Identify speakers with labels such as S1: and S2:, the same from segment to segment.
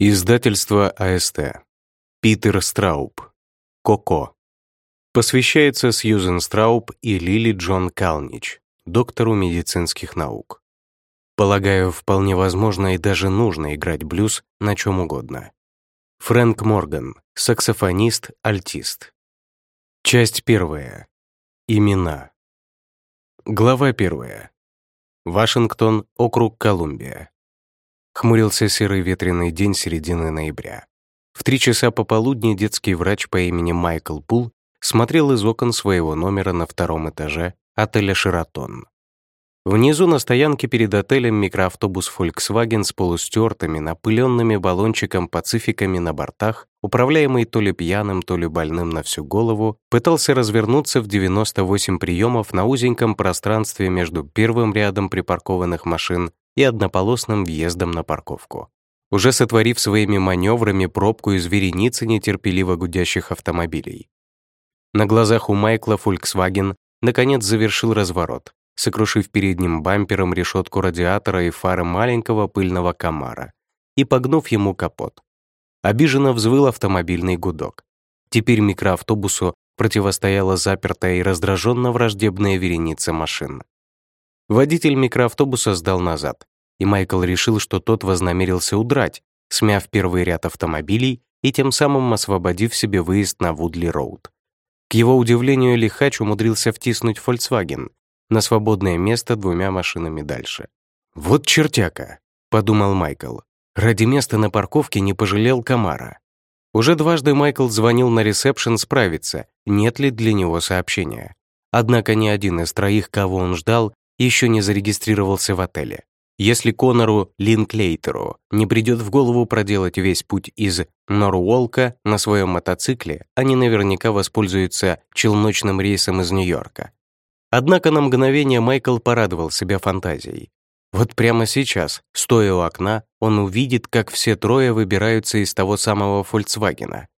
S1: Издательство АСТ. Питер Страуб. Коко. Посвящается Сьюзен Страуб и Лили Джон Калнич, доктору медицинских наук. Полагаю, вполне возможно и даже нужно играть блюз на чем угодно. Фрэнк Морган, саксофонист, альтист. Часть первая. Имена. Глава первая. Вашингтон, округ Колумбия. Хмурился серый ветреный день середины ноября. В три часа пополудни детский врач по имени Майкл Пул смотрел из окон своего номера на втором этаже отеля «Шератон». Внизу на стоянке перед отелем микроавтобус Volkswagen с полустертыми, напыленными баллончиком пацификами на бортах, управляемый то ли пьяным, то ли больным на всю голову, пытался развернуться в 98 приемов на узеньком пространстве между первым рядом припаркованных машин и однополосным въездом на парковку. Уже сотворив своими маневрами пробку из вереницы нетерпеливо гудящих автомобилей. На глазах у Майкла Volkswagen наконец завершил разворот, сокрушив передним бампером решетку радиатора и фары маленького пыльного комара и погнув ему капот. Обиженно взвыл автомобильный гудок. Теперь микроавтобусу противостояла запертая и раздраженно враждебная вереница машин. Водитель микроавтобуса сдал назад, и Майкл решил, что тот вознамерился удрать, смяв первый ряд автомобилей и тем самым освободив себе выезд на Вудли-Роуд. К его удивлению, лихач умудрился втиснуть Volkswagen на свободное место двумя машинами дальше. «Вот чертяка», — подумал Майкл. Ради места на парковке не пожалел Камара. Уже дважды Майкл звонил на ресепшн справиться, нет ли для него сообщения. Однако ни один из троих, кого он ждал, еще не зарегистрировался в отеле. Если Конору Линклейтеру не придет в голову проделать весь путь из Норуолка на своем мотоцикле, они наверняка воспользуются челночным рейсом из Нью-Йорка. Однако на мгновение Майкл порадовал себя фантазией. Вот прямо сейчас, стоя у окна, он увидит, как все трое выбираются из того самого «Фольксвагена».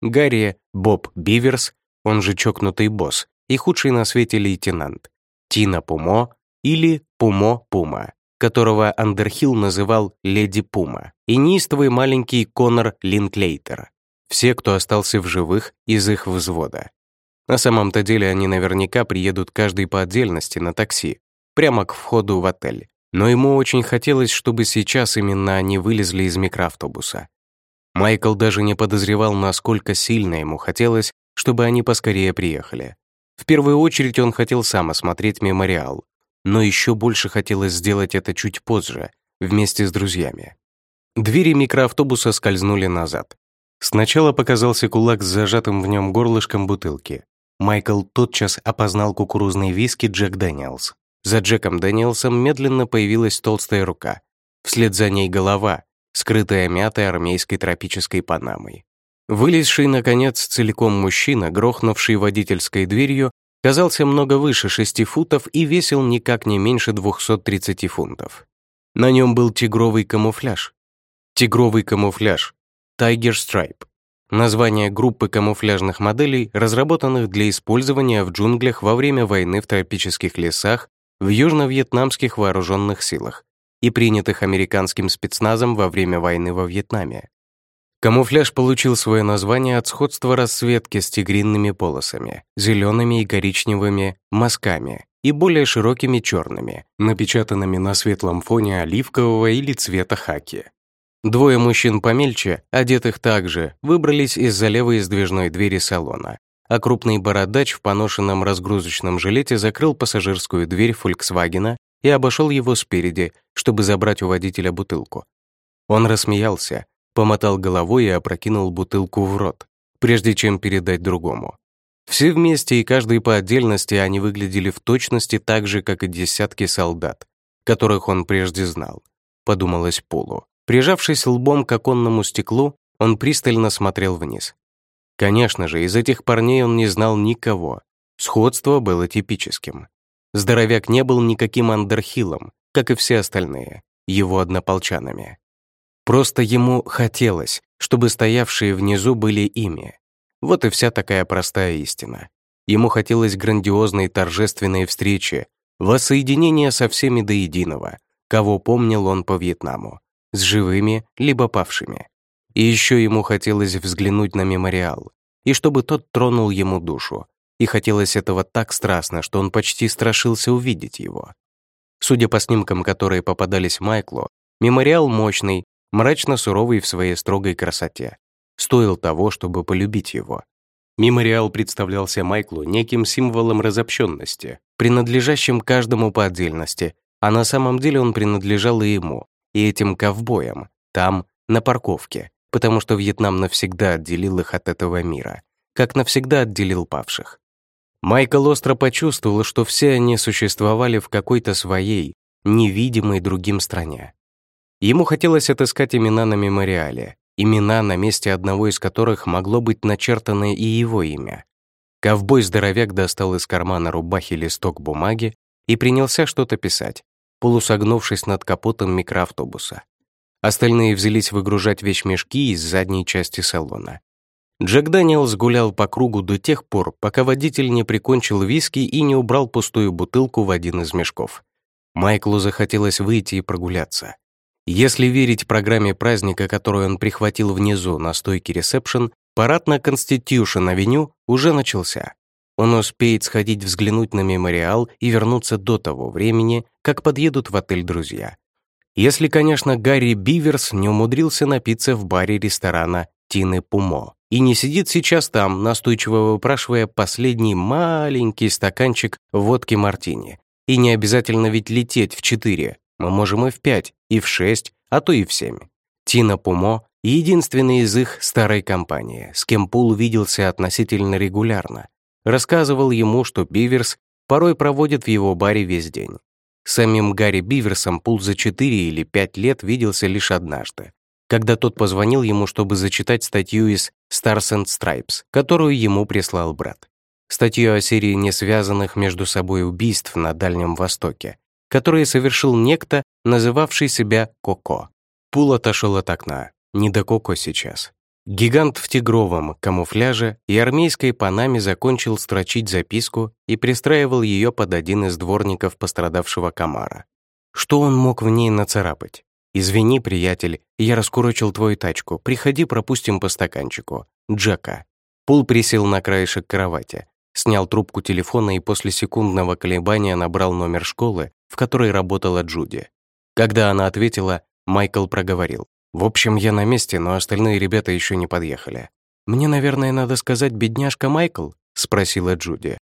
S1: Гарри, Боб Биверс, он же чокнутый босс, и худший на свете лейтенант, Тина Пумо, или Пумо Пума, которого Андерхилл называл Леди Пума, и неистовый маленький Конор Линклейтер. Все, кто остался в живых из их взвода. На самом-то деле они наверняка приедут каждый по отдельности на такси, прямо к входу в отель. Но ему очень хотелось, чтобы сейчас именно они вылезли из микроавтобуса. Майкл даже не подозревал, насколько сильно ему хотелось, чтобы они поскорее приехали. В первую очередь он хотел сам осмотреть мемориал, но еще больше хотелось сделать это чуть позже, вместе с друзьями. Двери микроавтобуса скользнули назад. Сначала показался кулак с зажатым в нем горлышком бутылки. Майкл тотчас опознал кукурузный виски Джек Дэниелс. За Джеком Дэниелсом медленно появилась толстая рука. Вслед за ней голова, скрытая мятой армейской тропической панамой. Вылезший, наконец, целиком мужчина, грохнувший водительской дверью, казался много выше 6 футов и весил никак не меньше 230 фунтов. На нем был тигровый камуфляж. Тигровый камуфляж. Tiger Stripe. Название группы камуфляжных моделей, разработанных для использования в джунглях во время войны в тропических лесах в южно-вьетнамских вооруженных силах и принятых американским спецназом во время войны во Вьетнаме. Камуфляж получил свое название от сходства расцветки с тигринными полосами, зелеными и коричневыми мазками и более широкими черными, напечатанными на светлом фоне оливкового или цвета хаки. Двое мужчин помельче, одетых также, выбрались из-за левой сдвижной двери салона, а крупный бородач в поношенном разгрузочном жилете закрыл пассажирскую дверь «Фольксвагена» и обошел его спереди, чтобы забрать у водителя бутылку. Он рассмеялся, помотал головой и опрокинул бутылку в рот, прежде чем передать другому. Все вместе и каждый по отдельности они выглядели в точности так же, как и десятки солдат, которых он прежде знал, подумалось Полу. Прижавшись лбом к оконному стеклу, он пристально смотрел вниз. Конечно же, из этих парней он не знал никого. Сходство было типическим. Здоровяк не был никаким андерхиллом, как и все остальные, его однополчанами. Просто ему хотелось, чтобы стоявшие внизу были ими. Вот и вся такая простая истина. Ему хотелось грандиозной торжественной встречи, воссоединения со всеми до единого, кого помнил он по Вьетнаму, с живыми либо павшими. И еще ему хотелось взглянуть на мемориал, и чтобы тот тронул ему душу. И хотелось этого так страстно, что он почти страшился увидеть его. Судя по снимкам, которые попадались Майклу, мемориал мощный, мрачно суровый в своей строгой красоте. Стоил того, чтобы полюбить его. Мемориал представлялся Майклу неким символом разобщенности, принадлежащим каждому по отдельности, а на самом деле он принадлежал и ему, и этим ковбоям, там, на парковке, потому что Вьетнам навсегда отделил их от этого мира, как навсегда отделил павших. Майкл остро почувствовал, что все они существовали в какой-то своей, невидимой другим стране. Ему хотелось отыскать имена на мемориале, имена, на месте одного из которых могло быть начертано и его имя. Ковбой-здоровяк достал из кармана рубахи листок бумаги и принялся что-то писать, полусогнувшись над капотом микроавтобуса. Остальные взялись выгружать вещмешки из задней части салона. Джек Дэниелс гулял по кругу до тех пор, пока водитель не прикончил виски и не убрал пустую бутылку в один из мешков. Майклу захотелось выйти и прогуляться. Если верить программе праздника, которую он прихватил внизу на стойке ресепшн, парад на Конститюшн-авеню уже начался. Он успеет сходить взглянуть на мемориал и вернуться до того времени, как подъедут в отель друзья. Если, конечно, Гарри Биверс не умудрился напиться в баре ресторана Тины Пумо и не сидит сейчас там, настойчиво выпрашивая последний маленький стаканчик водки мартини. И не обязательно ведь лететь в четыре, мы можем и в пять, и в шесть, а то и в семь. Тина Пумо — единственный из их старой компании, с кем Пул виделся относительно регулярно. Рассказывал ему, что Биверс порой проводит в его баре весь день. Самим Гарри Биверсом Пул за 4 или 5 лет виделся лишь однажды, когда тот позвонил ему, чтобы зачитать статью из Stars and Stripes, которую ему прислал брат. Статью о серии несвязанных между собой убийств на Дальнем Востоке, которые совершил некто, называвший себя Коко. Пул отошел от окна. Не до Коко сейчас. Гигант в тигровом камуфляже и армейской панаме закончил строчить записку и пристраивал ее под один из дворников пострадавшего комара. Что он мог в ней нацарапать? «Извини, приятель, я раскурочил твою тачку. Приходи, пропустим по стаканчику. Джека». Пул присел на краешек кровати, снял трубку телефона и после секундного колебания набрал номер школы, в которой работала Джуди. Когда она ответила, Майкл проговорил. В общем, я на месте, но остальные ребята еще не подъехали. «Мне, наверное, надо сказать бедняжка Майкл?» — спросила Джуди.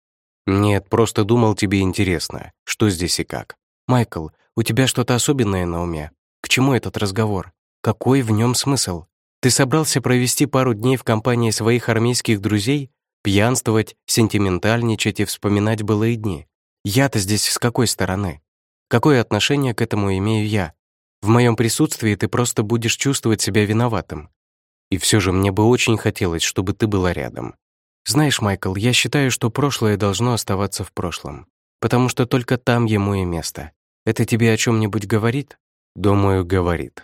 S1: «Нет, просто думал, тебе интересно, что здесь и как». «Майкл, у тебя что-то особенное на уме? К чему этот разговор? Какой в нем смысл? Ты собрался провести пару дней в компании своих армейских друзей, пьянствовать, сентиментальничать и вспоминать былые дни? Я-то здесь с какой стороны? Какое отношение к этому имею я? В моем присутствии ты просто будешь чувствовать себя виноватым. И все же мне бы очень хотелось, чтобы ты была рядом. Знаешь, Майкл, я считаю, что прошлое должно оставаться в прошлом, потому что только там ему и место. Это тебе о чем нибудь говорит? Думаю, говорит.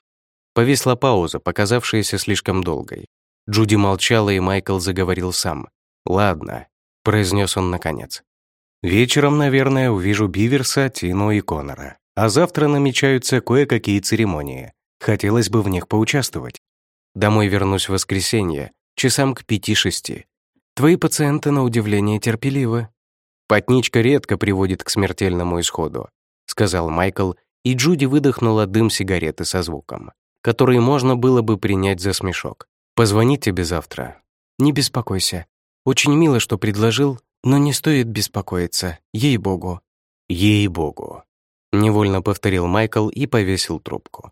S1: Повисла пауза, показавшаяся слишком долгой. Джуди молчала, и Майкл заговорил сам. «Ладно», — произнес он наконец. «Вечером, наверное, увижу Биверса, Тину и Конора. А завтра намечаются кое-какие церемонии. Хотелось бы в них поучаствовать. Домой вернусь в воскресенье, часам к пяти-шести. Твои пациенты, на удивление, терпеливы. Потничка редко приводит к смертельному исходу, сказал Майкл, и Джуди выдохнула дым сигареты со звуком, который можно было бы принять за смешок. Позвонить тебе завтра. Не беспокойся. Очень мило, что предложил, но не стоит беспокоиться, ей-богу. Ей-богу. Невольно повторил Майкл и повесил трубку.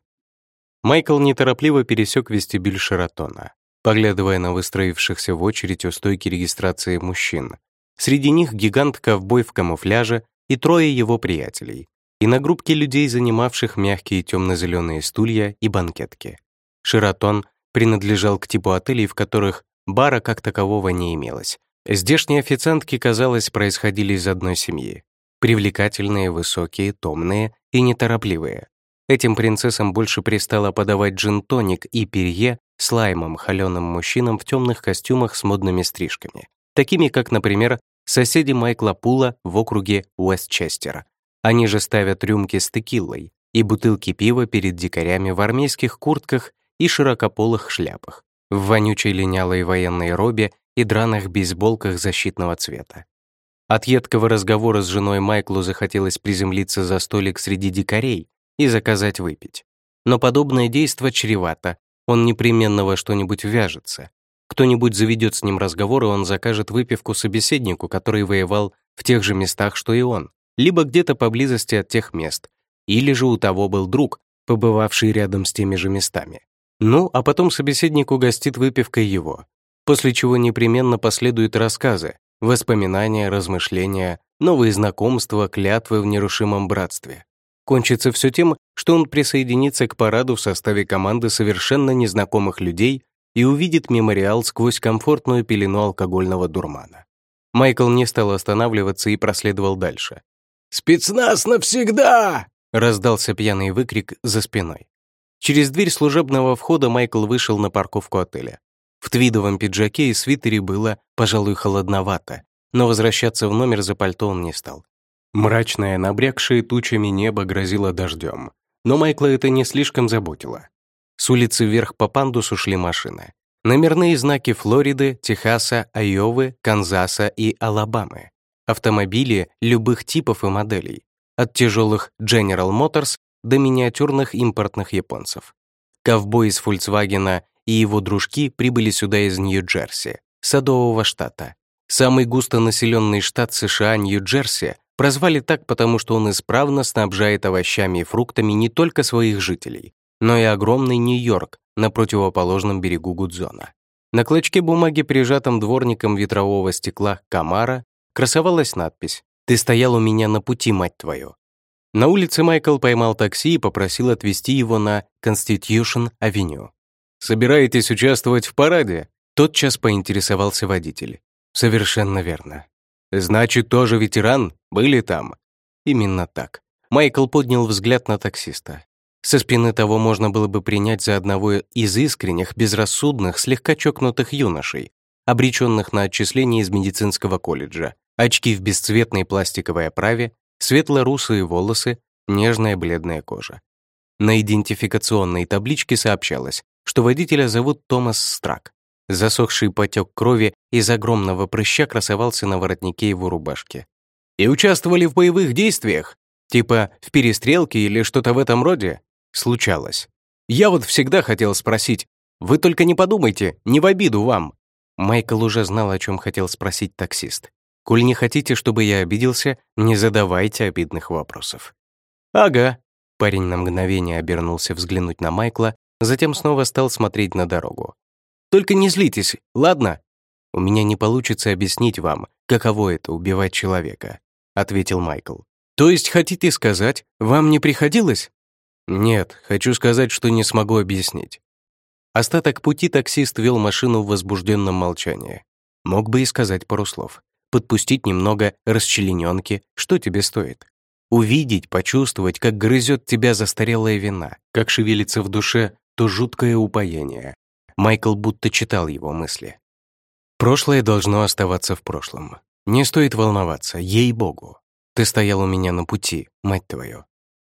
S1: Майкл неторопливо пересек вестибюль Шератона, поглядывая на выстроившихся в очередь у стойки регистрации мужчин. Среди них гигант-ковбой в камуфляже и трое его приятелей, и на группке людей, занимавших мягкие темно-зеленые стулья и банкетки. Шератон принадлежал к типу отелей, в которых бара как такового не имелось. Здешние официантки, казалось, происходили из одной семьи. Привлекательные, высокие, томные и неторопливые. Этим принцессам больше пристало подавать джин-тоник и перье с лаймом холеным мужчинам в темных костюмах с модными стрижками, такими как, например, соседи Майкла Пула в округе Уэстчестер. Они же ставят рюмки с текилой и бутылки пива перед дикарями в армейских куртках и широкополых шляпах. в вонючей линялой военной робе и драных бейсболках защитного цвета. От едкого разговора с женой Майклу захотелось приземлиться за столик среди дикарей и заказать выпить. Но подобное действо чревато, он непременно во что-нибудь вяжется. Кто-нибудь заведет с ним разговор, и он закажет выпивку собеседнику, который воевал в тех же местах, что и он, либо где-то поблизости от тех мест, или же у того был друг, побывавший рядом с теми же местами. Ну, а потом собеседник угостит выпивкой его, после чего непременно последуют рассказы, воспоминания, размышления, новые знакомства, клятвы в нерушимом братстве. Кончится все тем, что он присоединится к параду в составе команды совершенно незнакомых людей и увидит мемориал сквозь комфортную пелену алкогольного дурмана. Майкл не стал останавливаться и проследовал дальше.
S2: «Спецназ навсегда!» — раздался пьяный выкрик за спиной.
S1: Через дверь служебного входа Майкл вышел на парковку отеля. В твидовом пиджаке и свитере было, пожалуй, холодновато, но возвращаться в номер за пальто он не стал. Мрачное, набрякшее тучами небо грозило дождем, но Майкла это не слишком заботило. С улицы вверх по пандусу шли машины. Номерные знаки Флориды, Техаса, Айовы, Канзаса и Алабамы. Автомобили любых типов и моделей, от тяжелых General Motors до миниатюрных импортных японцев. Ковбой из Фольксвагена и его дружки прибыли сюда из Нью-Джерси, садового штата. Самый густонаселенный штат США Нью-Джерси прозвали так, потому что он исправно снабжает овощами и фруктами не только своих жителей, но и огромный Нью-Йорк на противоположном берегу Гудзона. На клочке бумаги, прижатом дворником ветрового стекла Камара, красовалась надпись «Ты стоял у меня на пути, мать твою». На улице Майкл поймал такси и попросил отвезти его на Constitution-авеню. «Собираетесь участвовать в параде?» Тотчас поинтересовался водитель. «Совершенно верно». «Значит, тоже ветеран? Были там?» Именно так. Майкл поднял взгляд на таксиста. Со спины того можно было бы принять за одного из искренних, безрассудных, слегка чокнутых юношей, обреченных на отчисление из медицинского колледжа, очки в бесцветной пластиковой оправе, светло-русые волосы, нежная бледная кожа. На идентификационной табличке сообщалось, что водителя зовут Томас Страк. Засохший потек крови из огромного прыща красовался на воротнике его рубашки. «И участвовали в боевых действиях? Типа в перестрелке или что-то в этом роде?» Случалось. «Я вот всегда хотел спросить. Вы только не подумайте, не в обиду вам». Майкл уже знал, о чем хотел спросить таксист. Коль не хотите, чтобы я обиделся, не задавайте обидных вопросов». «Ага». Парень на мгновение обернулся взглянуть на Майкла, затем снова стал смотреть на дорогу. «Только не злитесь, ладно? У меня не получится объяснить вам, каково это — убивать человека», — ответил Майкл. «То есть хотите сказать, вам не приходилось?» «Нет, хочу сказать, что не смогу объяснить». Остаток пути таксист вел машину в возбужденном молчании. Мог бы и сказать пару слов подпустить немного расчлененки, что тебе стоит? Увидеть, почувствовать, как грызет тебя застарелая вина, как шевелится в душе то жуткое упоение. Майкл будто читал его мысли. Прошлое должно оставаться в прошлом. Не стоит волноваться, ей-богу. Ты стоял у меня на пути, мать твою.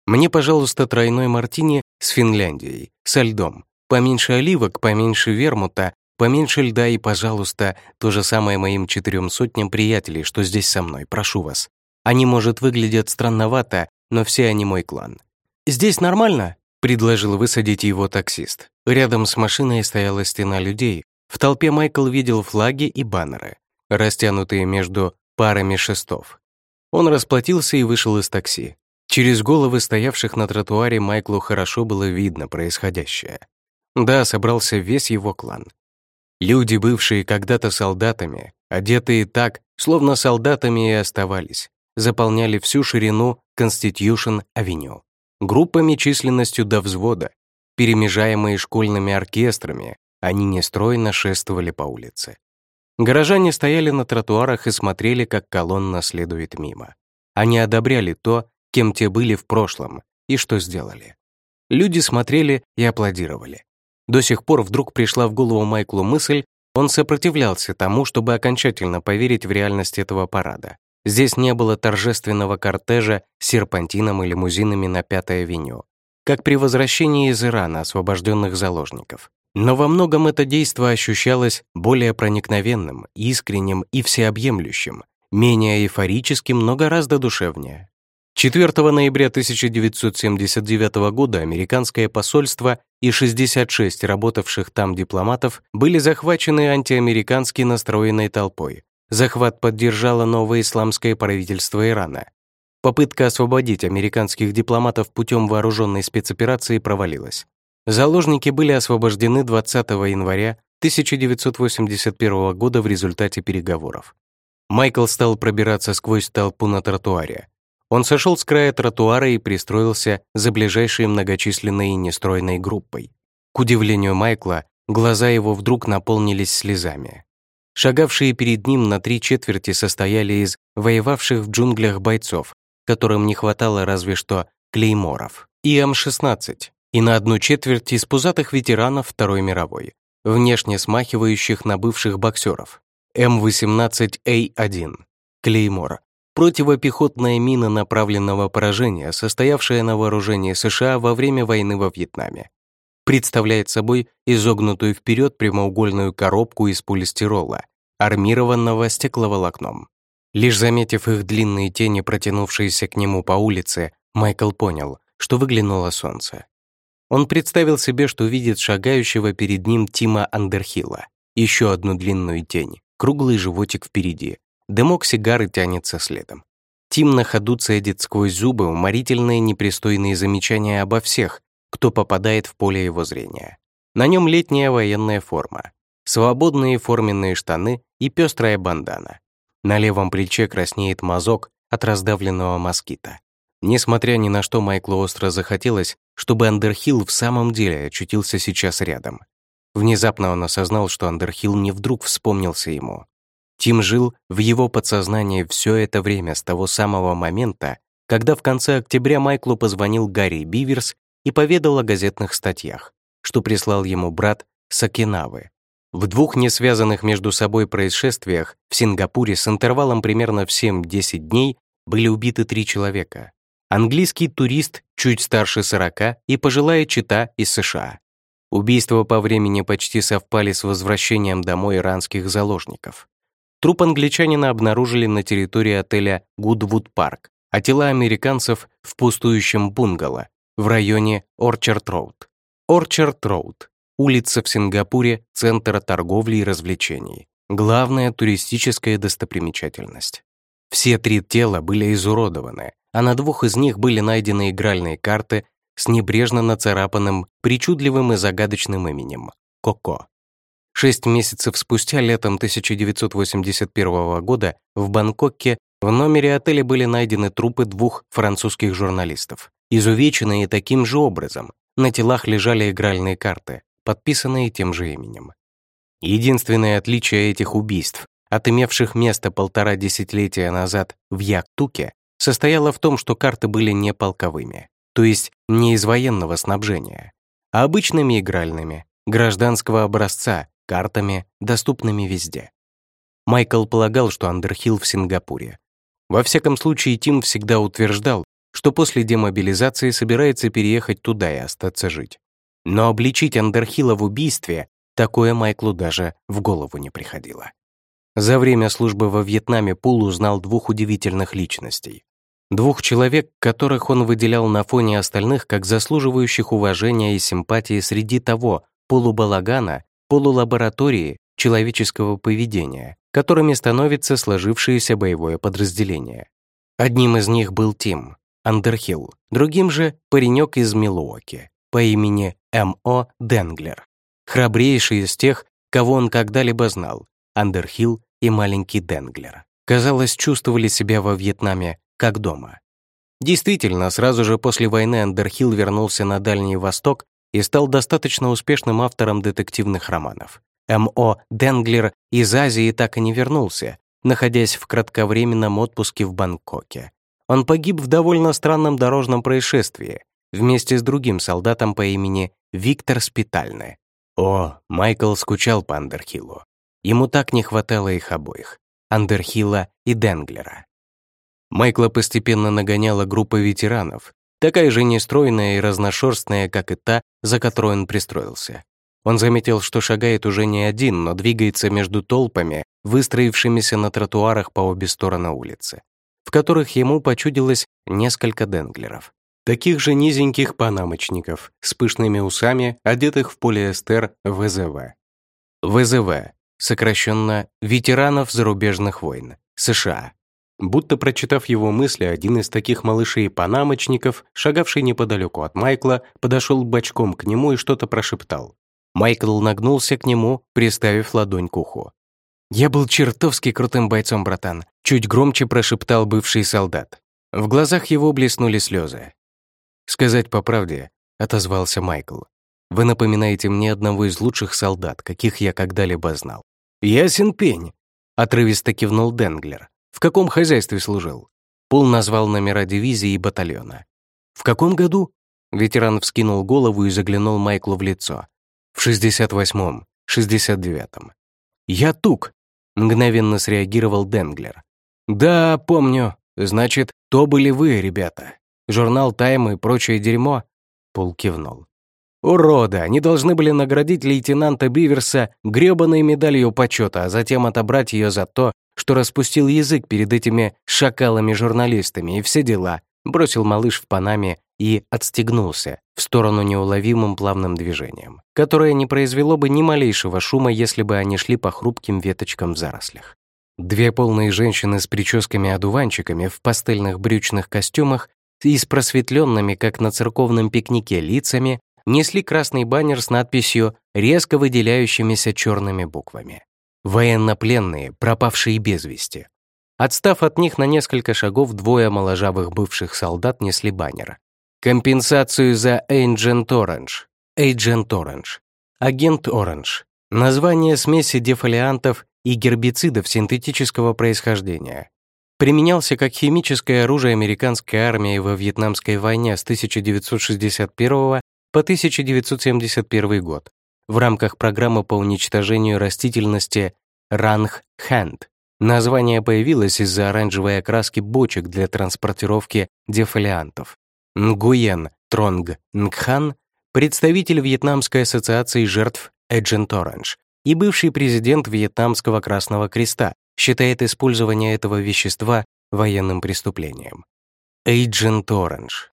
S1: Мне, пожалуйста, тройной мартини с Финляндией, со льдом. Поменьше оливок, поменьше вермута, Поменьше льда и, пожалуйста, то же самое моим четырем сотням приятелей, что здесь со мной, прошу вас. Они, может, выглядят странновато, но все они мой клан. «Здесь нормально?» — предложил высадить его таксист. Рядом с машиной стояла стена людей. В толпе Майкл видел флаги и баннеры, растянутые между парами шестов. Он расплатился и вышел из такси. Через головы стоявших на тротуаре Майклу хорошо было видно происходящее. Да, собрался весь его клан. Люди, бывшие когда-то солдатами, одетые так, словно солдатами и оставались, заполняли всю ширину Конститюшн-авеню. Группами численностью до взвода, перемежаемые школьными оркестрами, они нестройно шествовали по улице. Горожане стояли на тротуарах и смотрели, как колонна следует мимо. Они одобряли то, кем те были в прошлом и что сделали. Люди смотрели и аплодировали. До сих пор вдруг пришла в голову Майклу мысль, он сопротивлялся тому, чтобы окончательно поверить в реальность этого парада. Здесь не было торжественного кортежа с серпантином и лимузинами на Пятой авеню, как при возвращении из Ирана освобожденных заложников. Но во многом это действо ощущалось более проникновенным, искренним и всеобъемлющим, менее эйфорическим, но гораздо душевнее. 4 ноября 1979 года американское посольство и 66 работавших там дипломатов были захвачены антиамерикански настроенной толпой. Захват поддержало новое исламское правительство Ирана. Попытка освободить американских дипломатов путем вооруженной спецоперации провалилась. Заложники были освобождены 20 января 1981 года в результате переговоров. Майкл стал пробираться сквозь толпу на тротуаре. Он сошел с края тротуара и пристроился за ближайшей многочисленной и нестройной группой. К удивлению Майкла, глаза его вдруг наполнились слезами. Шагавшие перед ним на три четверти состояли из воевавших в джунглях бойцов, которым не хватало разве что клейморов, и М-16, и на одну четверть из пузатых ветеранов Второй мировой, внешне смахивающих на бывших боксеров. М-18А1, клеймор, противопехотная мина направленного поражения, состоявшая на вооружении США во время войны во Вьетнаме. Представляет собой изогнутую вперед прямоугольную коробку из полистирола, армированного стекловолокном. Лишь заметив их длинные тени, протянувшиеся к нему по улице, Майкл понял, что выглянуло солнце. Он представил себе, что видит шагающего перед ним Тима Андерхилла, еще одну длинную тень, круглый животик впереди, Дымок сигары тянется следом. Тим на ходу цедит сквозь зубы уморительные непристойные замечания обо всех, кто попадает в поле его зрения. На нем летняя военная форма, свободные форменные штаны и пестрая бандана. На левом плече краснеет мазок от раздавленного москита. Несмотря ни на что, Майклу остро захотелось, чтобы Андерхилл в самом деле очутился сейчас рядом. Внезапно он осознал, что Андерхилл не вдруг вспомнился ему. Тим жил в его подсознании все это время с того самого момента, когда в конце октября Майклу позвонил Гарри Биверс и поведал о газетных статьях, что прислал ему брат Сакинавы. В двух несвязанных между собой происшествиях в Сингапуре с интервалом примерно в 7-10 дней были убиты три человека. Английский турист чуть старше 40 и пожилая чита из США. Убийства по времени почти совпали с возвращением домой иранских заложников. Труп англичанина обнаружили на территории отеля Гудвуд Парк, а тела американцев в пустующем бунгало в районе Орчард-Роуд. Орчард-Роуд – улица в Сингапуре, центр торговли и развлечений, главная туристическая достопримечательность. Все три тела были изуродованы, а на двух из них были найдены игральные карты с небрежно нацарапанным, причудливым и загадочным именем — Коко. Шесть месяцев спустя, летом 1981 года, в Бангкоке в номере отеля были найдены трупы двух французских журналистов, изувеченные таким же образом. На телах лежали игральные карты, подписанные тем же именем. Единственное отличие этих убийств, от имевших место полтора десятилетия назад в Яктуке, состояло в том, что карты были не полковыми, то есть не из военного снабжения, а обычными игральными, гражданского образца, картами, доступными везде. Майкл полагал, что Андерхилл в Сингапуре. Во всяком случае, Тим всегда утверждал, что после демобилизации собирается переехать туда и остаться жить. Но обличить Андерхилла в убийстве такое Майклу даже в голову не приходило. За время службы во Вьетнаме Пул узнал двух удивительных личностей. Двух человек, которых он выделял на фоне остальных как заслуживающих уважения и симпатии среди того полубалагана, полулаборатории человеческого поведения, которыми становится сложившееся боевое подразделение. Одним из них был Тим Андерхилл, другим же — паренек из Милуоки по имени М.О. Денглер, храбрейший из тех, кого он когда-либо знал, Андерхилл и маленький Денглер. Казалось, чувствовали себя во Вьетнаме как дома. Действительно, сразу же после войны Андерхилл вернулся на Дальний Восток и стал достаточно успешным автором детективных романов. М.О. Денглер из Азии так и не вернулся, находясь в кратковременном отпуске в Бангкоке. Он погиб в довольно странном дорожном происшествии вместе с другим солдатом по имени Виктор Спитальне. О, Майкл скучал по Андерхиллу. Ему так не хватало их обоих — Андерхилла и Денглера. Майкла постепенно нагоняла группа ветеранов, такая же нестройная и разношерстная, как и та, за которой он пристроился. Он заметил, что шагает уже не один, но двигается между толпами, выстроившимися на тротуарах по обе стороны улицы, в которых ему почудилось несколько денглеров. Таких же низеньких панамочников с пышными усами, одетых в полиэстер ВЗВ. ВЗВ, сокращенно «Ветеранов зарубежных войн», США. Будто прочитав его мысли, один из таких малышей-панамочников, шагавший неподалеку от Майкла, подошел бочком к нему и что-то прошептал. Майкл нагнулся к нему, приставив ладонь к уху. «Я был чертовски крутым бойцом, братан», чуть громче прошептал бывший солдат. В глазах его блеснули слезы. «Сказать по правде», — отозвался Майкл. «Вы напоминаете мне одного из лучших солдат, каких я когда-либо знал». «Ясен пень», — отрывисто кивнул Денглер. «В каком хозяйстве служил?» Пол назвал номера дивизии и батальона. «В каком году?» Ветеран вскинул голову и заглянул Майклу в лицо. В 68-м, 69-м. «Я тук», — мгновенно среагировал Денглер. «Да, помню. Значит, то были вы, ребята. Журнал «Тайм» и прочее дерьмо?» Пол кивнул. «Урода! Они должны были наградить лейтенанта Биверса грёбаной медалью почета, а затем отобрать ее за то, что распустил язык перед этими шакалами-журналистами и все дела бросил малыш в Панаме и отстегнулся в сторону неуловимым плавным движением, которое не произвело бы ни малейшего шума, если бы они шли по хрупким веточкам в зарослях. Две полные женщины с прическами-одуванчиками в пастельных брючных костюмах и с просветленными, как на церковном пикнике, лицами несли красный баннер с надписью, резко выделяющимися черными буквами. «Военнопленные, пропавшие без вести». Отстав от них на несколько шагов, двое моложавых бывших солдат несли баннер. Компенсацию за Agent Orange. Agent Orange. Агент Orange. Название смеси дефолиантов и гербицидов синтетического происхождения. Применялся как химическое оружие американской армии во Вьетнамской войне с 1961 по 1971 год в рамках программы по уничтожению растительности Ранг Hand Название появилось из-за оранжевой окраски бочек для транспортировки дефолиантов. Нгуен Тронг Нгхан, представитель Вьетнамской ассоциации жертв Agent Orange и бывший президент Вьетнамского Красного Креста, считает использование этого вещества военным преступлением. Agent Orange.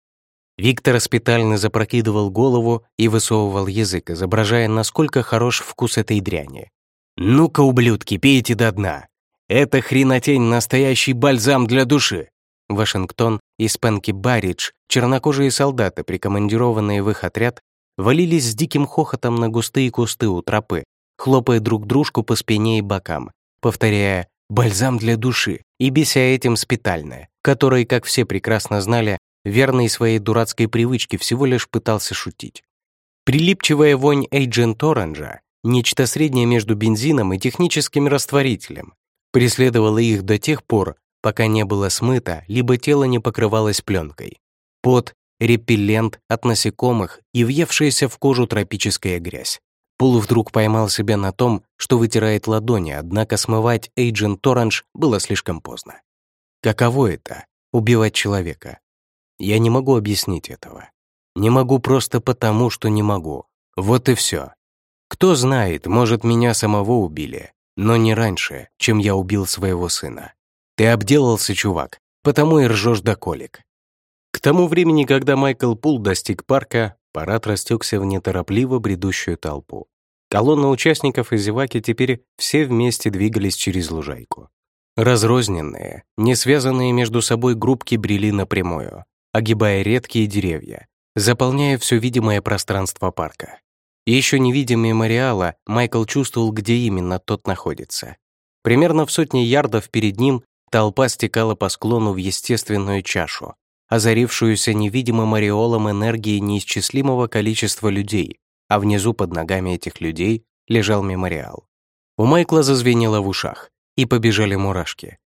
S1: Виктор спитально запрокидывал голову и высовывал язык, изображая, насколько хорош вкус этой дряни. «Ну-ка, ублюдки, пейте до дна. Это хренотень — настоящий бальзам для души. Вашингтон и Спенки Барридж, чернокожие солдаты, прикомандированные в их отряд, валились с диким хохотом на густые кусты у тропы, хлопая друг дружку по спине и бокам, повторяя «бальзам для души» и беся этим спитальное, который, как все прекрасно знали, верный своей дурацкой привычке всего лишь пытался шутить. Прилипчивая вонь Эйджент Оранжа — нечто среднее между бензином и техническим растворителем, преследовала их до тех пор, пока не было смыто, либо тело не покрывалось пленкой. Пот, репеллент от насекомых и въевшаяся в кожу тропическая грязь. Пул вдруг поймал себя на том, что вытирает ладони, однако смывать Agent Orange было слишком поздно. Каково это — убивать человека? Я не могу объяснить этого. Не могу просто потому, что не могу. Вот и все. Кто знает, может, меня самого убили, но не раньше, чем я убил своего сына. Ты обделался, чувак, потому и ржешь до колик. К тому времени, когда Майкл Пул достиг парка, парад растекся в неторопливо бредущую толпу. Колонна участников и зеваки теперь все вместе двигались через лужайку. Разрозненные, не связанные между собой группки брели напрямую, огибая редкие деревья, заполняя все видимое пространство парка. Еще не видя мемориала, Майкл чувствовал, где именно тот находится. Примерно в сотне ярдов перед ним толпа стекала по склону в естественную чашу, озарившуюся невидимым ореолом энергии неисчислимого количества людей, а внизу под ногами этих людей лежал мемориал. У Майкла зазвенело в ушах, и побежали мурашки.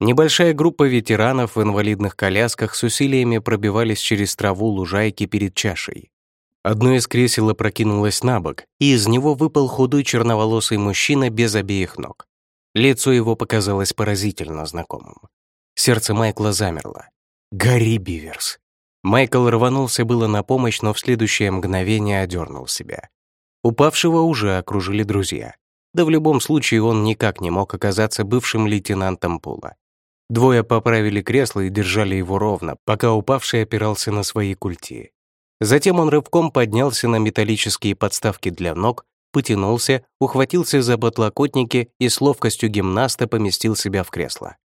S1: Небольшая группа ветеранов в инвалидных колясках с усилиями пробивались через траву лужайки перед чашей. Одно из кресел опрокинулось на бок, и из него выпал худой черноволосый мужчина без обеих ног. Лицо его показалось поразительно знакомым. Сердце Майкла замерло. «Гарри Биверс!» Майкл рванулся было на помощь, но в следующее мгновение одернул себя. Упавшего уже окружили друзья. Да в любом случае он никак не мог оказаться бывшим лейтенантом Пула. Двое поправили кресло и держали его ровно, пока упавший опирался на свои культи. Затем он рывком поднялся на металлические подставки для ног, потянулся, ухватился за подлокотники и с ловкостью гимнаста поместил себя в кресло.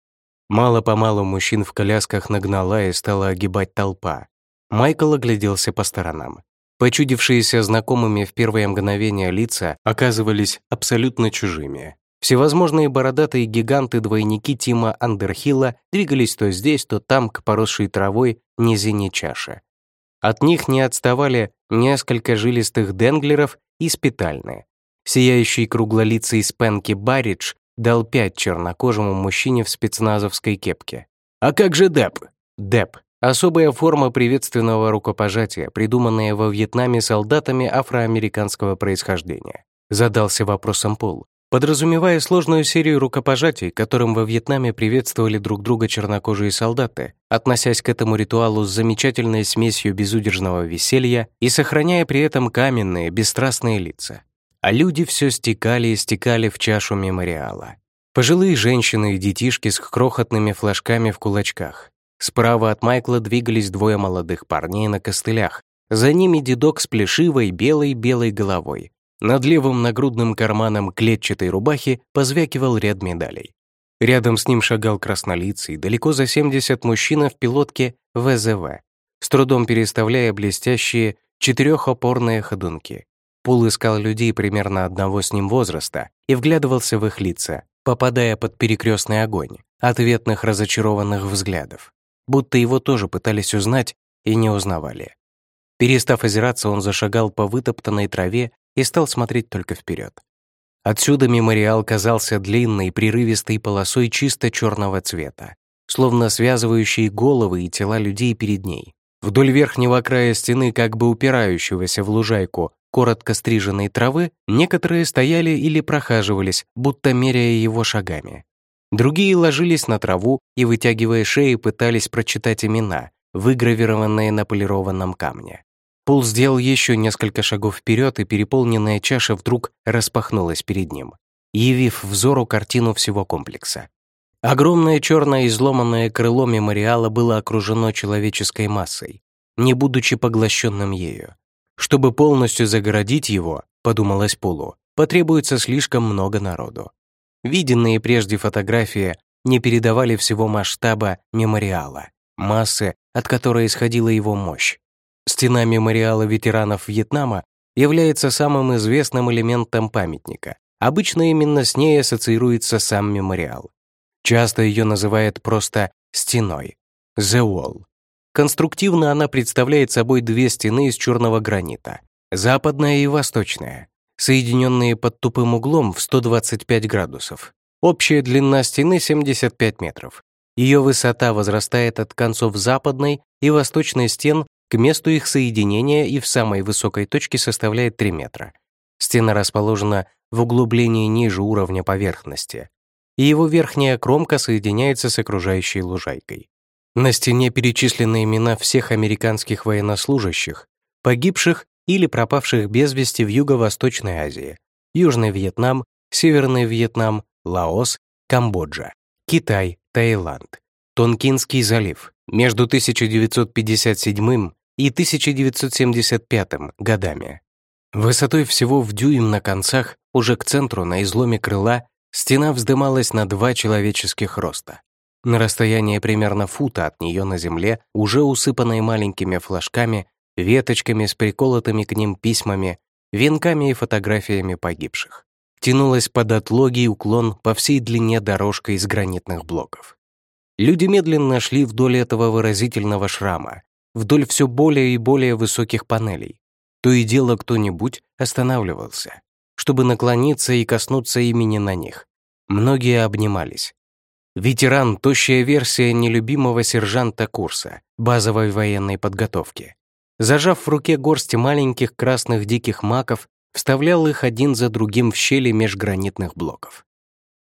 S1: Мало-помалу мужчин в колясках нагнала и стала огибать толпа. Майкл огляделся по сторонам. Почудившиеся знакомыми в первое мгновение лица оказывались абсолютно чужими. Всевозможные бородатые гиганты-двойники Тима Андерхилла двигались то здесь, то там к поросшей травой низине чаши. От них не отставали несколько жилистых денглеров и спитальные. Сияющий круглолицый Спенки Барридж дал пять чернокожему мужчине в спецназовской кепке. «А как же Деп?» «Деп» — особая форма приветственного рукопожатия, придуманная во Вьетнаме солдатами афроамериканского происхождения. Задался вопросом Пол, подразумевая сложную серию рукопожатий, которым во Вьетнаме приветствовали друг друга чернокожие солдаты, относясь к этому ритуалу с замечательной смесью безудержного веселья и сохраняя при этом каменные, бесстрастные лица. А люди все стекали и стекали в чашу мемориала. Пожилые женщины и детишки с крохотными флажками в кулачках. Справа от Майкла двигались двое молодых парней на костылях. За ними дедок с плешивой белой-белой головой, над левым нагрудным карманом клетчатой рубахи позвякивал ряд медалей. Рядом с ним шагал краснолицый, далеко за 70 мужчина в пилотке ВЗВ, с трудом переставляя блестящие четырехопорные ходунки. Пул искал людей примерно одного с ним возраста и вглядывался в их лица, попадая под перекрестный огонь ответных разочарованных взглядов, будто его тоже пытались узнать и не узнавали. Перестав озираться, он зашагал по вытоптанной траве и стал смотреть только вперед. Отсюда мемориал казался длинной, прерывистой полосой чисто черного цвета, словно связывающей головы и тела людей перед ней. Вдоль верхнего края стены, как бы упирающегося в лужайку коротко стриженной травы, некоторые стояли или прохаживались, будто меряя его шагами. Другие ложились на траву и, вытягивая шеи, пытались прочитать имена, выгравированные на полированном камне. Пол сделал еще несколько шагов вперед, и переполненная чаша вдруг распахнулась перед ним, явив взору картину всего комплекса. Огромное черное изломанное крыло мемориала было окружено человеческой массой, не будучи поглощенным ею. Чтобы полностью загородить его, подумалось Полу, потребуется слишком много народу. Виденные прежде фотографии не передавали всего масштаба мемориала, массы, от которой исходила его мощь. Стена мемориала ветеранов Вьетнама является самым известным элементом памятника. Обычно именно с ней ассоциируется сам мемориал. Часто ее называют просто «стеной» — «the wall». Конструктивно она представляет собой две стены из черного гранита, западная и восточная, соединенные под тупым углом в 125 градусов. Общая длина стены 75 метров. Ее высота возрастает от концов западной и восточной стен к месту их соединения и в самой высокой точке составляет 3 метра. Стена расположена в углублении ниже уровня поверхности, и его верхняя кромка соединяется с окружающей лужайкой. На стене перечислены имена всех американских военнослужащих, погибших или пропавших без вести в Юго-Восточной Азии, Южный Вьетнам, Северный Вьетнам, Лаос, Камбоджа, Китай, Таиланд, Тонкинский залив. Между 1957 и 1975 годами. Высотой всего в дюйм на концах, уже к центру на изломе крыла, стена вздымалась на два человеческих роста. На расстоянии примерно фута от нее на земле, уже усыпанной маленькими флажками, веточками с приколотыми к ним письмами, венками и фотографиями погибших. Тянулась под отлогий уклон по всей длине дорожка из гранитных блоков. Люди медленно шли вдоль этого выразительного шрама, вдоль все более и более высоких панелей. То и дело кто-нибудь останавливался, чтобы наклониться и коснуться имени на них. Многие обнимались. Ветеран — тощая версия нелюбимого сержанта курса, базовой военной подготовки. Зажав в руке горсть маленьких красных диких маков, вставлял их один за другим в щели межгранитных блоков.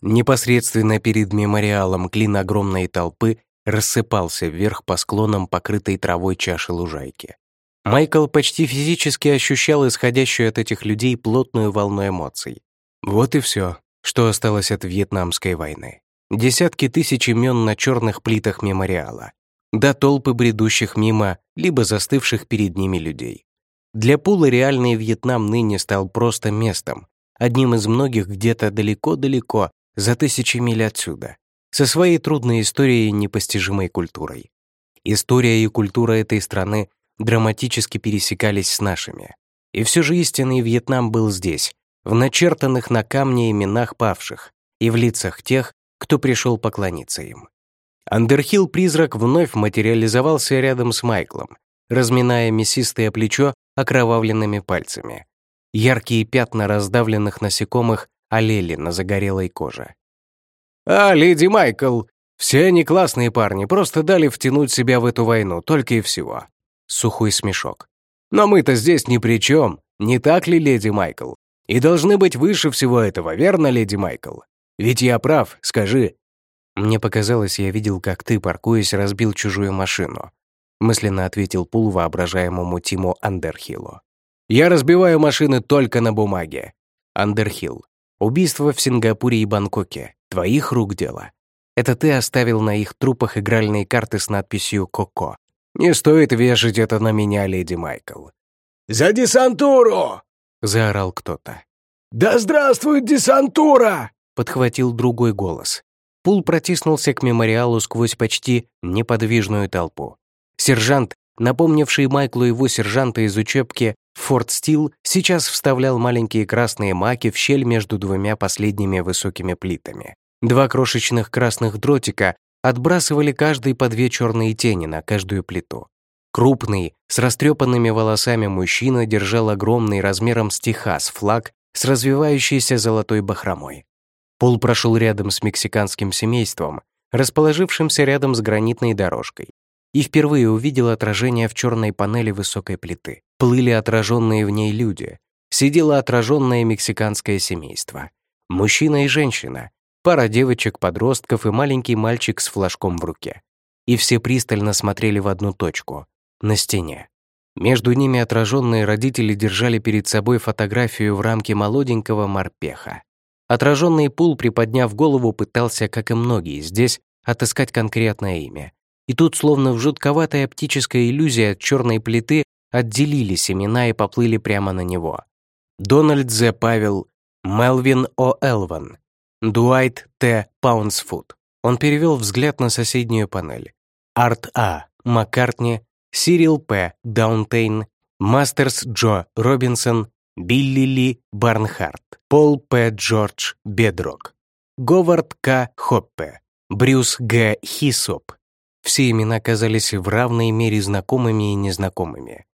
S1: Непосредственно перед мемориалом клин огромной толпы рассыпался вверх по склонам покрытой травой чаши лужайки. Майкл почти физически ощущал исходящую от этих людей плотную волну эмоций. Вот и все, что осталось от Вьетнамской войны. Десятки тысяч имен на черных плитах мемориала. Да толпы бредущих мимо, либо застывших перед ними людей. Для Пула реальный Вьетнам ныне стал просто местом, одним из многих где-то далеко-далеко, за тысячи миль отсюда, со своей трудной историей и непостижимой культурой. История и культура этой страны драматически пересекались с нашими. И все же истинный Вьетнам был здесь, в начертанных на камне именах павших и в лицах тех, кто пришел поклониться им. Андерхилл-призрак вновь материализовался рядом с Майклом, разминая мясистое плечо окровавленными пальцами. Яркие пятна раздавленных насекомых олели на загорелой коже. «А, леди Майкл, все они классные парни, просто дали втянуть себя в эту войну, только и всего». Сухой смешок. «Но мы-то здесь ни при чем, не так ли, леди Майкл? И должны быть выше всего этого, верно, леди Майкл? Ведь я прав, скажи». «Мне показалось, я видел, как ты, паркуясь, разбил чужую машину», мысленно ответил Пул воображаемому Тиму Андерхиллу. «Я разбиваю машины только на бумаге. Андерхилл. Убийство в Сингапуре и Бангкоке. Твоих рук дело. Это ты оставил на их трупах игральные карты с надписью «Коко». Не стоит вешать это на меня, леди Майкл».
S2: «За десантуру!» — заорал кто-то. «Да здравствует десантура!»
S1: — подхватил другой голос. Пул протиснулся к мемориалу сквозь почти неподвижную толпу. Сержант, напомнивший Майклу его сержанта из учебки Форт Стил, сейчас вставлял маленькие красные маки в щель между двумя последними высокими плитами. Два крошечных красных дротика отбрасывали каждый по две черные тени на каждую плиту. Крупный, с растрепанными волосами мужчина держал огромный размером с Техас флаг с развивающейся золотой бахромой. Пол прошел рядом с мексиканским семейством, расположившимся рядом с гранитной дорожкой, и впервые увидел отражение в черной панели высокой плиты. Плыли отраженные в ней люди. Сидело отраженное мексиканское семейство. Мужчина и женщина, пара девочек-подростков и маленький мальчик с флажком в руке. И все пристально смотрели в одну точку — на стене. Между ними отраженные родители держали перед собой фотографию в рамке молоденького морпеха. Отраженный пул, приподняв голову, пытался, как и многие здесь, отыскать конкретное имя. И тут, словно в жутковатой оптической иллюзии от черной плиты, отделили семена и поплыли прямо на него. Дональд З. Павел, Мелвин О. Элван, Дуайт Т. Паунсфуд. Он перевел взгляд на соседнюю панель. Арт А. Маккартни, Сирил П. Даунтейн, Мастерс Джо Робинсон, Билли Ли Барнхарт, Пол П. Джордж Бедрок, Говард К. Хоппе, Брюс Г. Хисоп. Все имена казались в равной мере знакомыми и незнакомыми.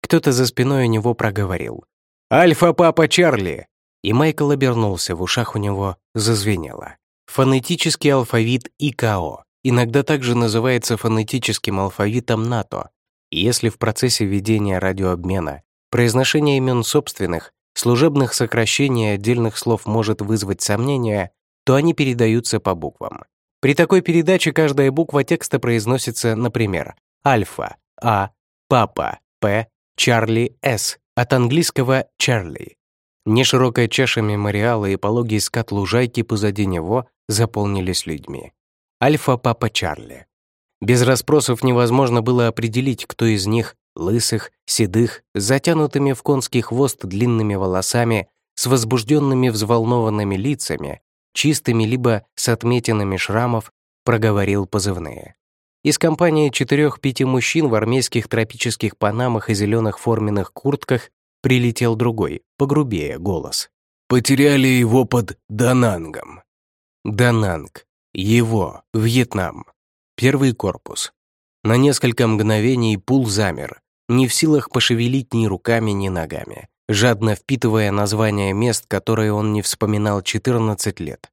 S1: Кто-то за спиной у него проговорил «Альфа-папа Чарли!» И Майкл обернулся, в ушах у него зазвенело. Фонетический алфавит ИКО иногда также называется фонетическим алфавитом НАТО. И если в процессе ведения радиообмена произношение имен собственных, служебных сокращений отдельных слов может вызвать сомнения, то они передаются по буквам. При такой передаче каждая буква текста произносится, например, альфа, А, папа, П, Чарли, С, от английского «Чарли». Неширокая чаша мемориала и пологий скат лужайки позади него заполнились людьми. Альфа-папа Чарли. Без расспросов невозможно было определить, кто из них, лысых, седых, затянутыми в конский хвост длинными волосами, с возбужденными взволнованными лицами, чистыми либо с отметинами шрамов, проговорил позывные. Из компании четырех-пяти мужчин в армейских тропических панамах и зеленых форменных куртках прилетел другой, погрубее, голос. «Потеряли его под Данангом». Дананг. Его. Вьетнам. Первый корпус. На несколько мгновений пул замер, не в силах пошевелить ни руками, ни ногами, жадно впитывая названия мест, которые он не вспоминал 14 лет.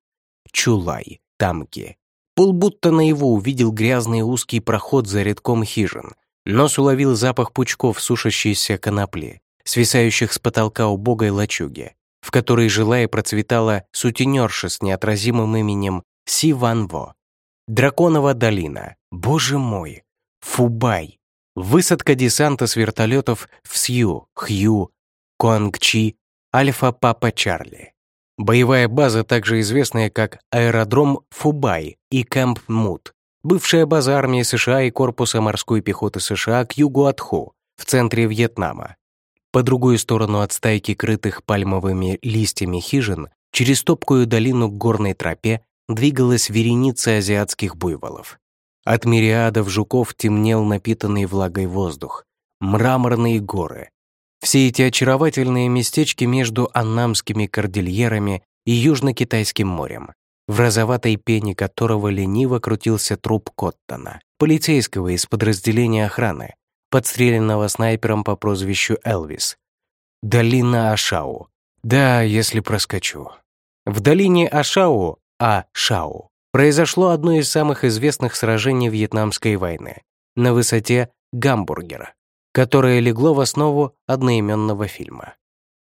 S1: Чулай, Тамки. Пул будто на его увидел грязный узкий проход за рядком хижин, нос уловил запах пучков сушащейся конопли, свисающих с потолка убогой лачуги, в которой жила и процветала сутенерша с неотразимым именем Си Ван Во. Драконова долина. Боже мой! Фубай! Высадка десанта с вертолетов в Сью, Хью, Куангчи, Альфа Папа Чарли. Боевая база, также известная как аэродром Фубай и Кэмп Мут, бывшая база армии США и корпуса морской пехоты США к югу от Хо, в центре Вьетнама. По другую сторону от стайки крытых пальмовыми листьями хижин, через топкую долину к горной тропе, двигалась вереница азиатских буйволов. От мириадов жуков темнел напитанный влагой воздух, мраморные горы. Все эти очаровательные местечки между Аннамскими кордильерами и Южно-Китайским морем, в розоватой пене которого лениво крутился труп Коттона, полицейского из подразделения охраны, подстреленного снайпером по прозвищу Элвис. Долина Ашау. Да, если проскочу. В долине Ашау, А-Шау, произошло одно из самых известных сражений Вьетнамской войны на высоте Гамбургера, которое легло в основу одноименного фильма.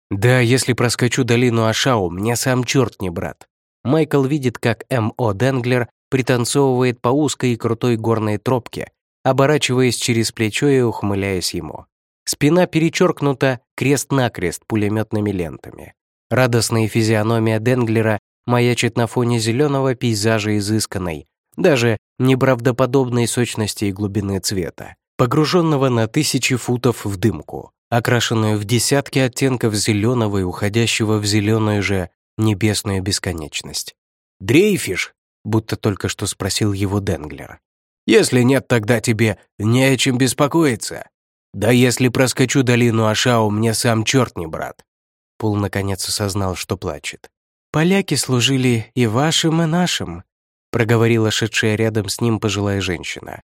S1: Да, если проскочу долину Ашау, мне сам черт не брат. Майкл видит, как М.О. Денглер пританцовывает по узкой и крутой горной тропке, оборачиваясь через плечо и ухмыляясь ему. Спина перечеркнута крест-накрест пулеметными лентами. Радостная физиономия Денглера маячит на фоне зеленого пейзажа изысканной, даже неправдоподобной сочности и глубины цвета, погруженного на тысячи футов в дымку, окрашенную в десятки оттенков зеленого и уходящего в зеленую же небесную бесконечность. «Дрейфишь?» — будто только что спросил его Денглер. «Если нет, тогда тебе не о чем беспокоиться. Да если проскочу долину Ашау, мне сам черт не брат». Пул наконец осознал, что плачет. «Поляки служили и вашим, и нашим», проговорила шедшая рядом с ним пожилая женщина.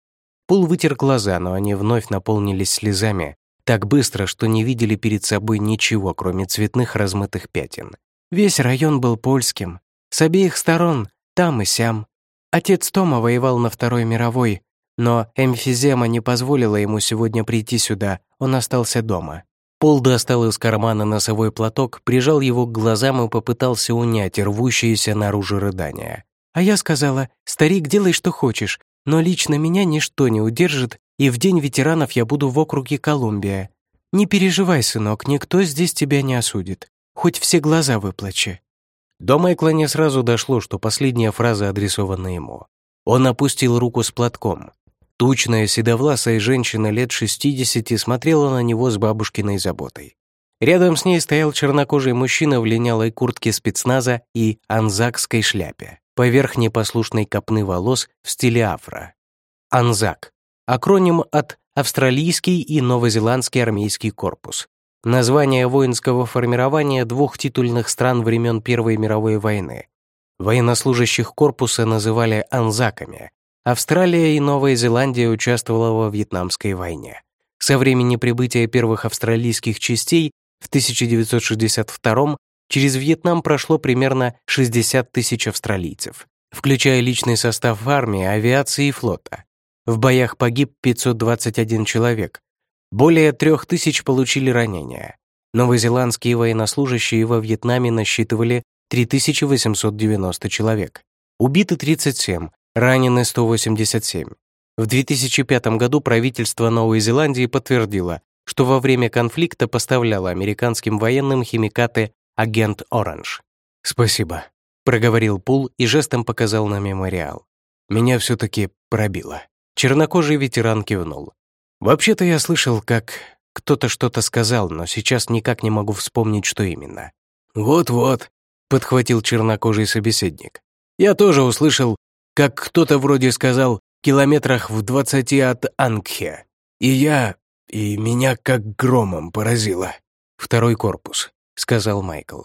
S1: Пул вытер глаза, но они вновь наполнились слезами, так быстро, что не видели перед собой ничего, кроме цветных размытых пятен. Весь район был польским, с обеих сторон, там и сям. Отец Тома воевал на Второй мировой, но эмфизема не позволила ему сегодня прийти сюда, он остался дома. Пол достал из кармана носовой платок, прижал его к глазам и попытался унять рвущиеся наружу рыдания. А я сказала, «Старик, делай, что хочешь, но лично меня ничто не удержит, и в День ветеранов я буду в округе Колумбия. Не переживай, сынок, никто здесь тебя не осудит. Хоть все глаза выплачи». До Майкла не сразу дошло, что последняя фраза адресована ему. Он опустил руку с платком, Тучная седовласая женщина лет 60 смотрела на него с бабушкиной заботой. Рядом с ней стоял чернокожий мужчина в линялой куртке спецназа и анзакской шляпе, поверх непослушной копны волос в стиле афро. Анзак — акроним от Австралийский и Новозеландский армейский корпус. Название воинского формирования двух титульных стран времен Первой мировой войны. Военнослужащих корпуса называли анзаками, Австралия и Новая Зеландия участвовала во Вьетнамской войне. Со времени прибытия первых австралийских частей в 1962 через Вьетнам прошло примерно 60 тысяч австралийцев, включая личный состав армии, авиации и флота. В боях погиб 521 человек. Более 3000 получили ранения. Новозеландские военнослужащие во Вьетнаме насчитывали 3890 человек. Убиты 37, ранены 187. В 2005 году правительство Новой Зеландии подтвердило, что во время конфликта поставляло американским военным химикаты «Агент Оранж». «Спасибо», — проговорил Пул и жестом показал на мемориал. «Меня все-таки пробило». Чернокожий ветеран кивнул. «Вообще-то я слышал, как кто-то что-то сказал, но сейчас никак не могу вспомнить, что именно». «Вот-вот», — подхватил чернокожий собеседник. «Я тоже услышал как кто-то вроде сказал, километрах в двадцати от Ангхе. И я... и меня как громом поразило. «Второй корпус», — сказал Майкл.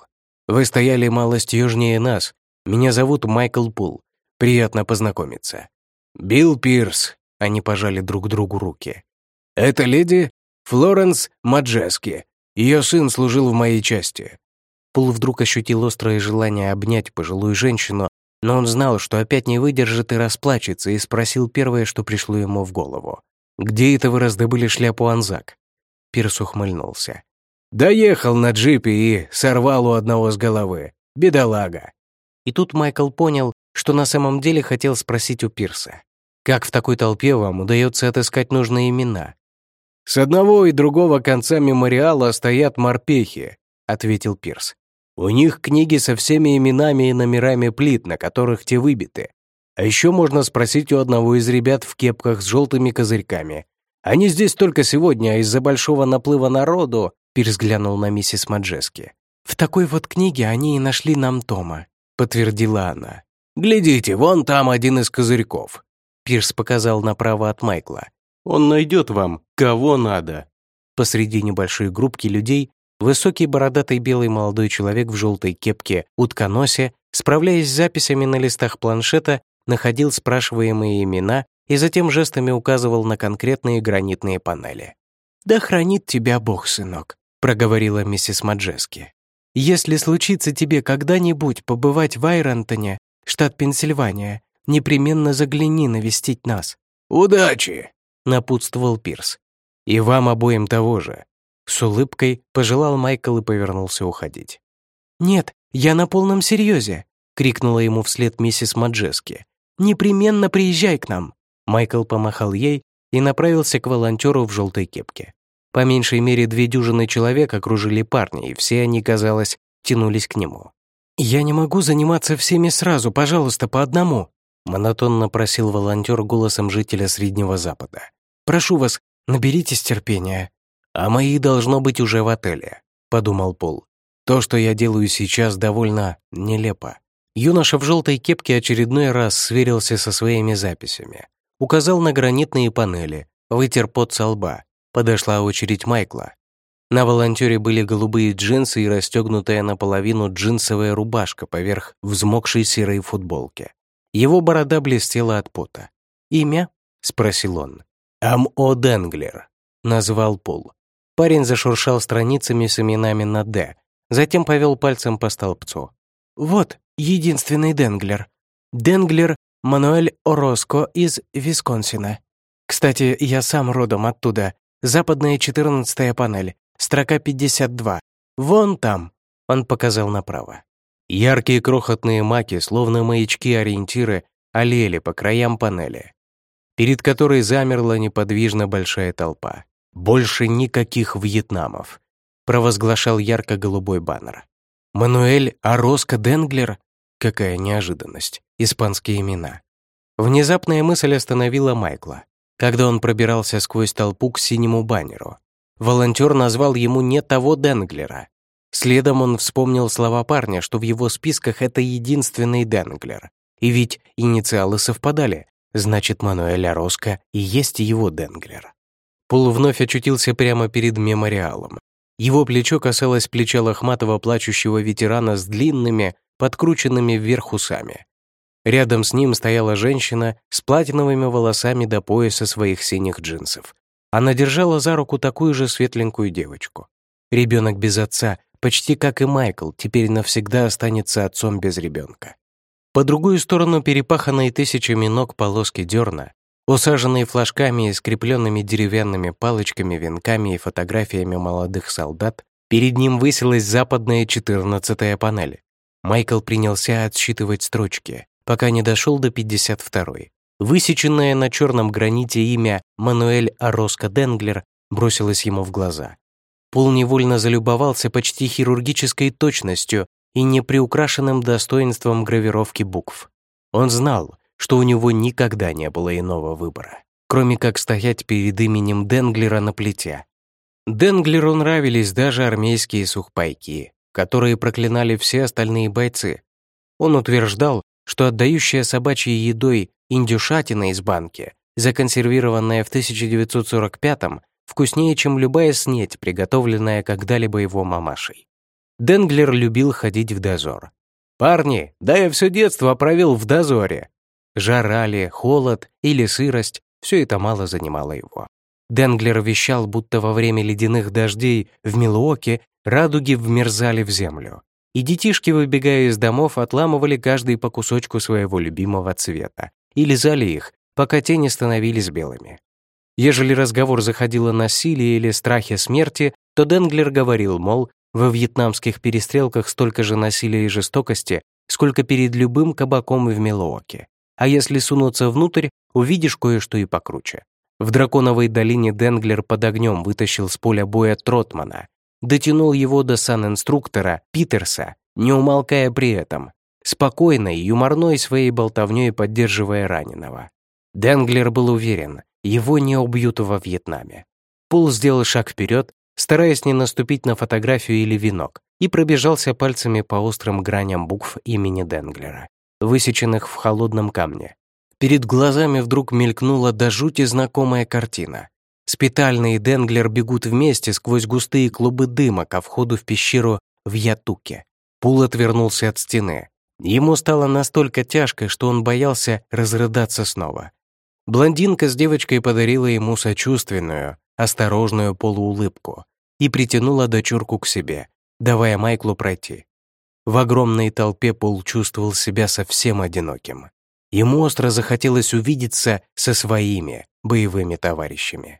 S1: «Вы стояли малость южнее нас. Меня зовут Майкл Пул. Приятно познакомиться». «Билл Пирс», — они пожали друг другу руки. «Это леди Флоренс Маджески. Ее сын служил в моей части». Пул вдруг ощутил острое желание обнять пожилую женщину, но он знал, что опять не выдержит и расплачется, и спросил первое, что пришло ему в голову. «Где это вы раздобыли шляпу Анзак?» Пирс ухмыльнулся. «Доехал на джипе и сорвал у одного с головы. Бедолага». И тут Майкл понял, что на самом деле хотел спросить у Пирса. «Как в такой толпе вам удается отыскать нужные имена?»
S2: «С одного и другого конца мемориала стоят морпехи», — ответил Пирс. «У них книги со всеми именами и номерами плит, на которых те выбиты. А еще можно спросить у одного из ребят в кепках с желтыми козырьками. Они здесь только сегодня, а из-за большого наплыва народу...» Пирс глянул на миссис Маджески. «В такой вот книге они и нашли нам Тома», — подтвердила она. «Глядите, вон там один из козырьков». Пирс показал направо от Майкла.
S1: Он найдет вам, кого надо».
S2: Посреди небольшой группки людей высокий бородатый белый молодой человек в желтой кепке утконосе, справляясь с записями на листах планшета, находил спрашиваемые имена и затем жестами указывал на конкретные гранитные панели. «Да хранит тебя Бог, сынок», — проговорила миссис Маджески. «Если случится тебе когда-нибудь побывать в Айронтоне, штат Пенсильвания, непременно загляни навестить нас».
S3: «Удачи!»
S2: Напутствовал Пирс. «И вам обоим того же». С улыбкой пожелал Майкл и повернулся уходить. «Нет, я на полном серьезе!» — крикнула ему вслед миссис Маджески. «Непременно приезжай к нам!» Майкл помахал ей и направился к волонтеру в желтой кепке. По меньшей мере две дюжины человек окружили парня, и все они, казалось, тянулись к нему. «Я не могу заниматься всеми сразу, пожалуйста, по одному», монотонно просил волонтер голосом жителя Среднего Запада. Прошу вас, наберитесь терпения. А мои должно быть уже в отеле», — подумал Пол. «То, что я делаю сейчас, довольно нелепо». Юноша в желтой кепке очередной раз сверился со своими записями. Указал на гранитные панели, вытер пот со лба. Подошла очередь Майкла. На волонтере были голубые джинсы и расстегнутая наполовину джинсовая рубашка поверх взмокшей серой футболки. Его борода блестела от пота. «Имя?» — спросил он. «Ам-О Денглер», — назвал Пол. Парень зашуршал страницами с именами на «Д», затем повел пальцем по столбцу. «Вот, единственный Денглер. Денглер Мануэль Ороско из Висконсина. Кстати, я сам родом оттуда. Западная 14-я панель, строка 52. Вон там», — он показал направо. Яркие крохотные маки, словно маячки-ориентиры, олели по краям панели перед которой замерла неподвижно большая толпа. «Больше никаких вьетнамов», — провозглашал ярко-голубой баннер. «Мануэль Ароско Денглер?» Какая неожиданность. Испанские имена. Внезапная мысль остановила Майкла, когда он пробирался сквозь толпу к синему баннеру. Волонтер назвал ему не того Денглера. Следом он вспомнил слова парня, что в его списках это единственный Денглер. И ведь инициалы совпадали. Значит, Мануэль Ороско и есть его Денглер. Пол вновь очутился прямо перед мемориалом. Его плечо касалось плеча лохматого плачущего ветерана с длинными, подкрученными вверх усами. Рядом с ним стояла женщина с платиновыми волосами до пояса своих синих джинсов. Она держала за руку такую же светленькую девочку. Ребенок без отца, почти как и Майкл, теперь навсегда останется отцом без ребенка. По другую сторону перепаханной тысячами ног полоски дерна, усаженные флажками и скрепленными деревянными палочками, венками и фотографиями молодых солдат, перед ним высилась западная четырнадцатая панель. Майкл принялся отсчитывать строчки, пока не дошел до 52-й. Высеченное на черном граните имя Мануэль Ороско Денглер бросилось ему в глаза. Пол невольно залюбовался почти хирургической точностью и неприукрашенным достоинством гравировки букв. Он знал, что у него никогда не было иного выбора, кроме как стоять перед именем Денглера на плите. Денглеру нравились даже армейские сухпайки, которые проклинали все остальные бойцы. Он утверждал, что отдающая собачьей едой индюшатина из банки, законсервированная в 1945-м, вкуснее, чем любая снеть, приготовленная когда-либо его мамашей. Денглер любил ходить в дозор. «Парни, да я все детство провел в дозоре». Жара ли, холод или сырость — все это мало занимало его. Денглер вещал, будто во время ледяных дождей в Милуоке радуги вмерзали в землю, и детишки, выбегая из домов, отламывали каждый по кусочку своего любимого цвета и лизали их, пока те не становились белыми. Ежели разговор заходил о насилии или страхе смерти, то Денглер говорил, мол, во вьетнамских перестрелках столько же насилия и жестокости, сколько перед любым кабаком в Милуоке. А если сунуться внутрь, увидишь кое-что и покруче. В Драконовой долине Денглер под огнем вытащил с поля боя Тротмана, дотянул его до сан-инструктора Питерса, не умолкая при этом, спокойной, юморной своей болтовней поддерживая раненого. Денглер был уверен, его не убьют во Вьетнаме. Пул сделал шаг вперед, стараясь не наступить на фотографию или венок, и пробежался пальцами по острым граням букв имени Денглера, высеченных в холодном камне. Перед глазами вдруг мелькнула до жути знакомая картина. Спитальный и Денглер бегут вместе сквозь густые клубы дыма ко входу в пещеру в Ятуке. Пул отвернулся от стены. Ему стало настолько тяжко, что он боялся разрыдаться снова. Блондинка с девочкой подарила ему сочувственную, осторожную полуулыбку и притянула дочурку к себе, давая Майклу пройти. В огромной толпе Пол чувствовал себя совсем одиноким. Ему остро захотелось увидеться со своими боевыми товарищами.